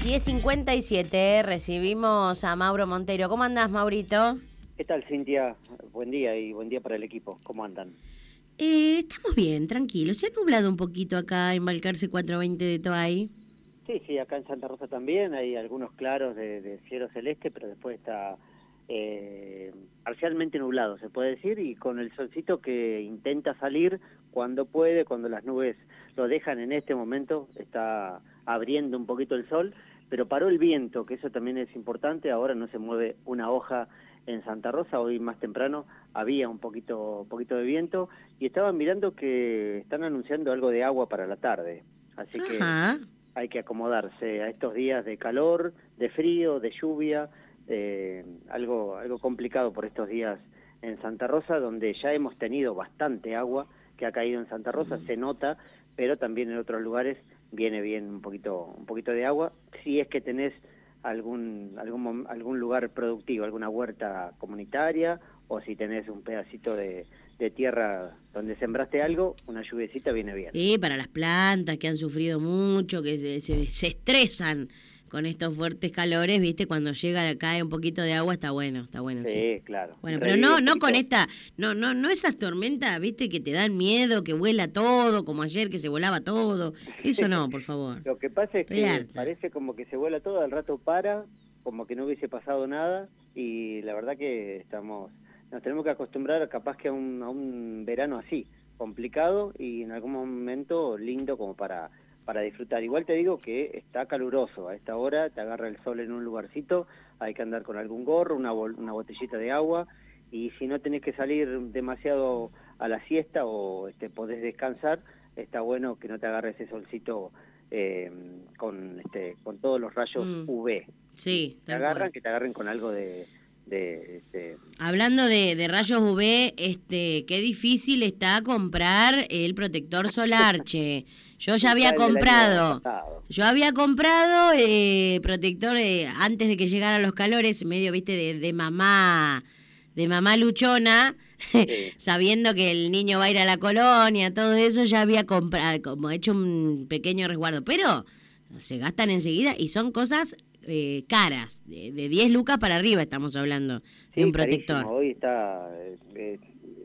10.57, recibimos a Mauro Montero. ¿Cómo andás, Maurito? ¿Qué tal, Cintia? Buen día y buen día para el equipo. ¿Cómo andan? Eh, estamos bien, tranquilos. Se ha nublado un poquito acá en Balcarce 420 de Toay. Sí, sí, acá en Santa Rosa también hay algunos claros de, cielo celeste, pero después está eh, parcialmente nublado, se puede decir, y con el solcito que intenta salir cuando puede, cuando las nubes lo dejan en este momento, está abriendo un poquito el sol, pero paró el viento, que eso también es importante, ahora no se mueve una hoja en Santa Rosa, hoy más temprano había un poquito, poquito de viento y estaban mirando que están anunciando algo de agua para la tarde, así que hay que acomodarse a estos días de calor, de frío, de lluvia, eh, algo, algo complicado por estos días en Santa Rosa, donde ya hemos tenido bastante agua que ha caído en Santa Rosa, se nota, pero también en otros lugares viene bien un poquito, un poquito de agua. Si es que tenés algún, algún, algún lugar productivo, alguna huerta comunitaria, o si tenés un pedacito de, de tierra donde sembraste algo, una lluviecita viene bien. Sí, para las plantas que han sufrido mucho, que se, se estresan con estos fuertes calores, viste, cuando llega cae un poquito de agua está bueno, está bueno. Sí, claro. Bueno, pero no, no con esta, no, no, no esas tormentas, viste, que te dan miedo, que vuela todo, como ayer que se volaba todo. Eso no, por favor. Lo que pasa es que parece como que se vuela todo, al rato para, como que no hubiese pasado nada, y la verdad que estamos, nos tenemos que acostumbrar capaz que a un, a un verano así, complicado y en algún momento lindo como para para disfrutar. Igual te digo que está caluroso a esta hora, te agarra el sol en un lugarcito, hay que andar con algún gorro, una, una botellita de agua y si no tenés que salir demasiado a la siesta o este, podés descansar, está bueno que no te agarre ese solcito eh, con, este, con todos los rayos mm. UV. Sí, te agarran, que te agarren con algo de, este... Hablando de, de, rayos UV, este, qué difícil está comprar el protector solar, che. Yo ya había comprado, yo había comprado eh, protector eh, antes de que llegaran los calores, medio, viste, de, mamá, de mamá luchona, sabiendo que el niño va a ir a la colonia, todo eso, ya había comprado, como hecho un pequeño resguardo, pero se gastan enseguida y son cosas eh, caras, de, de, 10 lucas para arriba estamos hablando de un protector. Hoy está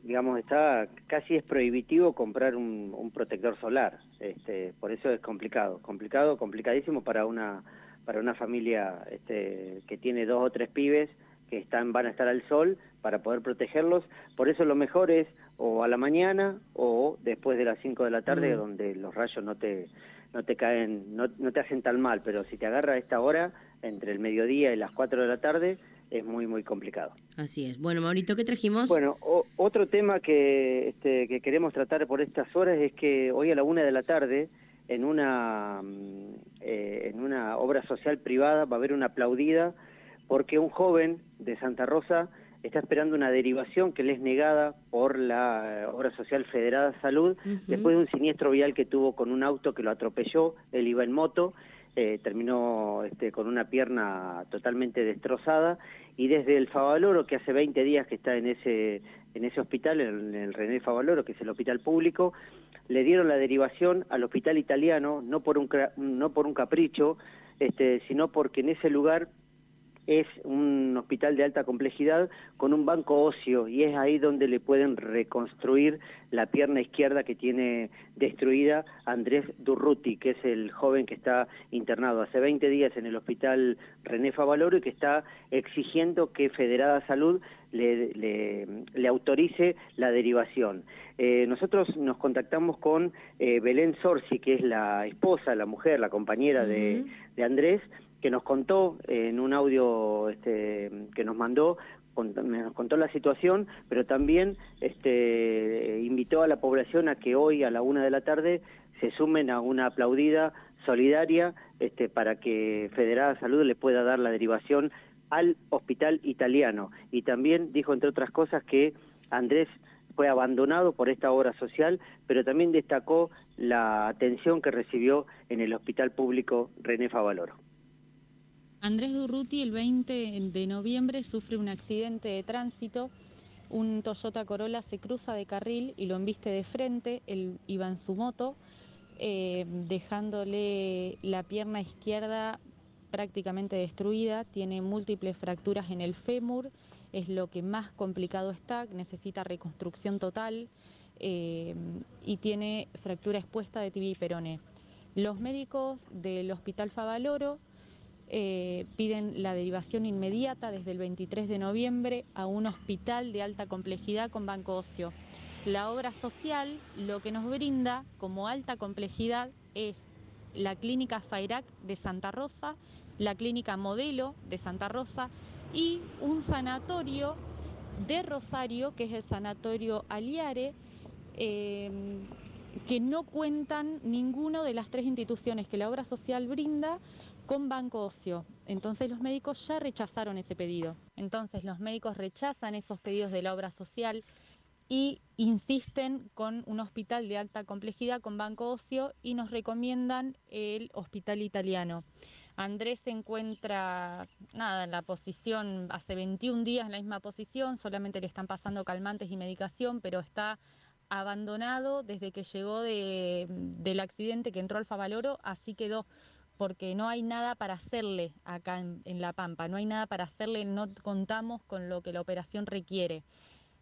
digamos, está casi es prohibitivo comprar un, protector solar. Este, por eso es complicado, complicado, complicadísimo para una para una familia este, que tiene dos o tres pibes que están van a estar al sol para poder protegerlos. Por eso lo mejor es o a la mañana o después de las 5 de la tarde, mm. donde los rayos no te no te caen, no, no te hacen tan mal, pero si te agarra a esta hora, entre el mediodía y las 4 de la tarde, es muy, muy complicado. Así es. Bueno, Maurito, ¿qué trajimos? Bueno, otro tema que, este, que queremos tratar por estas horas es que hoy a la una de la tarde, en una, mm, eh, en una obra social privada, va a haber una aplaudida porque un joven de Santa Rosa está esperando una derivación que le es negada por la eh, Obra Social Federada Salud, después de un siniestro vial que tuvo con un auto que lo atropelló, él iba en moto, eh, terminó este, con una pierna totalmente destrozada y desde el Favaloro, que hace 20 días que está en ese, en ese hospital, en el René Favaloro, que es el hospital público, le dieron la derivación al hospital italiano, no por un, no por un capricho, este, sino porque en ese lugar es un hospital de alta complejidad con un banco óseo y es ahí donde le pueden reconstruir la pierna izquierda que tiene destruida Andrés Durruti, que es el joven que está internado hace 20 días en el hospital René Favaloro y que está exigiendo que Federada Salud le, le, autorice la derivación. Eh, nosotros nos contactamos con eh, Belén Sorsi, que es la esposa, la mujer, la compañera de, de Andrés, que nos contó en un audio este, que nos mandó, nos contó la situación, pero también este, invitó a la población a que hoy a la una de la tarde se sumen a una aplaudida solidaria este, para que Federada Salud le pueda dar la derivación al hospital italiano. Y también dijo, entre otras cosas, que Andrés fue abandonado por esta obra social, pero también destacó la atención que recibió en el hospital público René Favaloro. Andrés Durruti el 20 de noviembre sufre un accidente de tránsito. Un Toyota Corolla se cruza de carril y lo embiste de frente. Él iba en su moto, eh, dejándole la pierna izquierda prácticamente destruida, tiene múltiples fracturas en el fémur, es lo que más complicado está, necesita reconstrucción total eh, y tiene fractura expuesta de tibia y peroné. Los médicos del Hospital Favaloro eh, piden la derivación inmediata desde el 23 de noviembre a un hospital de alta complejidad con banco óseo. La obra social lo que nos brinda como alta complejidad es la clínica Fairac de Santa Rosa, la clínica Modelo de Santa Rosa y un sanatorio de Rosario, que es el sanatorio Aliare, eh, que no cuentan ninguno de las tres instituciones que la obra social brinda con banco ocio. Entonces los médicos ya rechazaron ese pedido. Entonces los médicos rechazan esos pedidos de la obra social y insisten con un hospital de alta complejidad con banco ocio y nos recomiendan el hospital italiano. Andrés se encuentra, nada, en la posición, hace 21 días en la misma posición, solamente le están pasando calmantes y medicación, pero está abandonado desde que llegó del accidente que entró al Favaloro, así quedó, porque no hay nada para hacerle acá en, en La Pampa, no hay nada para hacerle, no contamos con lo que la operación requiere.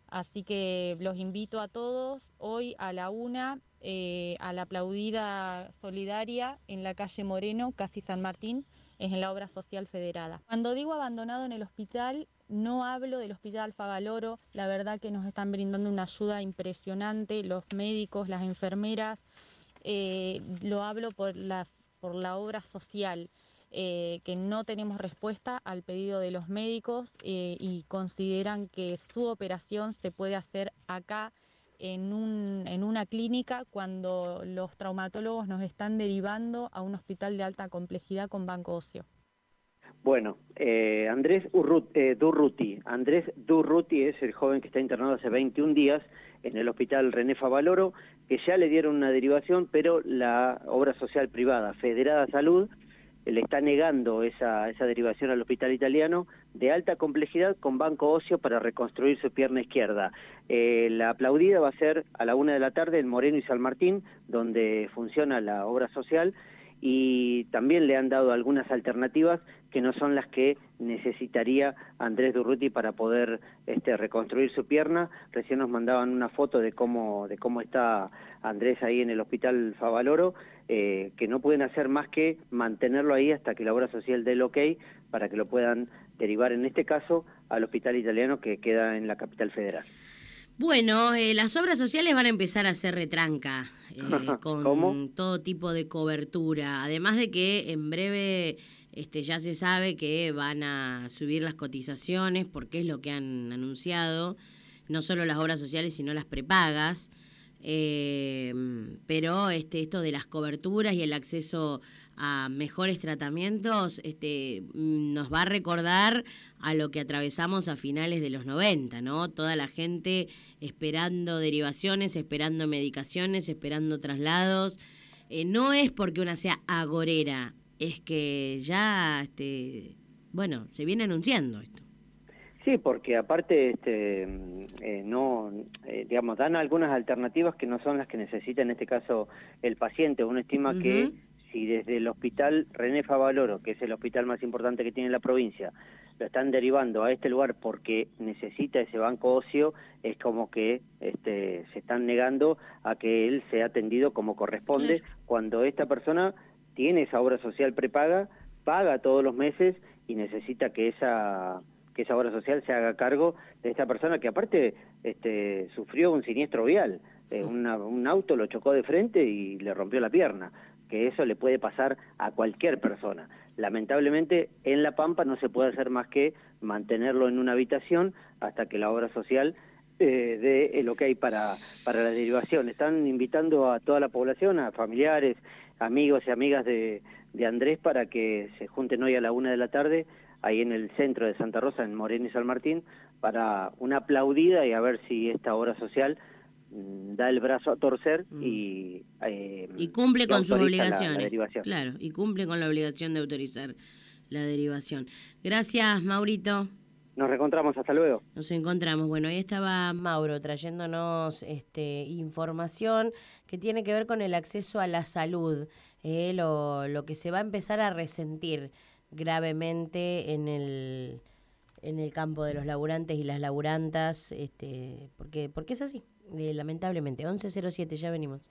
Así que los invito a todos hoy a la una eh, a la aplaudida solidaria en la calle Moreno, casi San Martín, es en la obra social federada. Cuando digo abandonado en el hospital, no hablo del hospital Favaloro, la verdad que nos están brindando una ayuda impresionante, los médicos, las enfermeras, eh, lo hablo por la, por la obra social. Eh, que no tenemos respuesta al pedido de los médicos eh, y consideran que su operación se puede hacer acá en, un, en una clínica cuando los traumatólogos nos están derivando a un hospital de alta complejidad con banco óseo. Bueno, eh, Andrés Durruti. Andrés Durruti es el joven que está internado hace 21 días en el hospital René Favaloro, que ya le dieron una derivación, pero la obra social privada, Federada Salud, le está negando esa, esa derivación al hospital italiano de alta complejidad con banco óseo para reconstruir su pierna izquierda. Eh, la aplaudida va a ser a la una de la tarde en Moreno y San Martín, donde funciona la obra social, y también le han dado algunas alternativas que no son las que necesitaría Andrés Durruti para poder este, reconstruir su pierna. Recién nos mandaban una foto de cómo, de cómo está Andrés ahí en el hospital Favaloro, eh, que no pueden hacer más que mantenerlo ahí hasta que la obra social dé el ok para que lo puedan derivar, en este caso, al hospital italiano que queda en la capital federal. Bueno, eh, las obras sociales van a empezar a hacer retranca eh, con todo tipo de cobertura. Además de que en breve este, ya se sabe que van a subir las cotizaciones porque es lo que han anunciado, no solo las obras sociales, sino las prepagas. Eh, pero este, esto de las coberturas y el acceso a mejores tratamientos este, nos va a recordar a lo que atravesamos a finales de los 90, ¿no? Toda la gente esperando derivaciones, esperando medicaciones, esperando traslados. Eh, no es porque una sea agorera, es que ya, este, bueno, se viene anunciando esto. Sí, porque aparte, este, eh, no, eh, digamos, dan algunas alternativas que no son las que necesita en este caso el paciente. Uno estima que si desde el hospital René Favaloro, que es el hospital más importante que tiene la provincia, lo están derivando a este lugar porque necesita ese banco óseo, es como que este, se están negando a que él sea atendido como corresponde, cuando esta persona tiene esa obra social prepaga, paga todos los meses y necesita que esa que esa obra social se haga cargo de esta persona que aparte este, sufrió un siniestro vial. Eh, un auto lo chocó de frente y le rompió la pierna, que eso le puede pasar a cualquier persona. Lamentablemente en La Pampa no se puede hacer más que mantenerlo en una habitación hasta que la obra social eh, dé lo que hay para, para la derivación. Están invitando a toda la población, a familiares, amigos y amigas de, de Andrés para que se junten hoy a la una de la tarde ahí en el centro de Santa Rosa, en Moreno y San Martín, para una aplaudida y a ver si esta obra social mm, da el brazo a torcer mm. y eh, y cumple con sus obligaciones. claro y cumple con la obligación de autorizar la derivación. Gracias Maurito nos reencontramos hasta luego nos encontramos bueno ahí estaba Mauro trayéndonos este información que tiene que ver con el acceso a la salud eh, lo, lo que se va a empezar a resentir gravemente en el en el campo de los laburantes y las laburantas, este, porque porque es así, eh, lamentablemente. 11.07, ya venimos.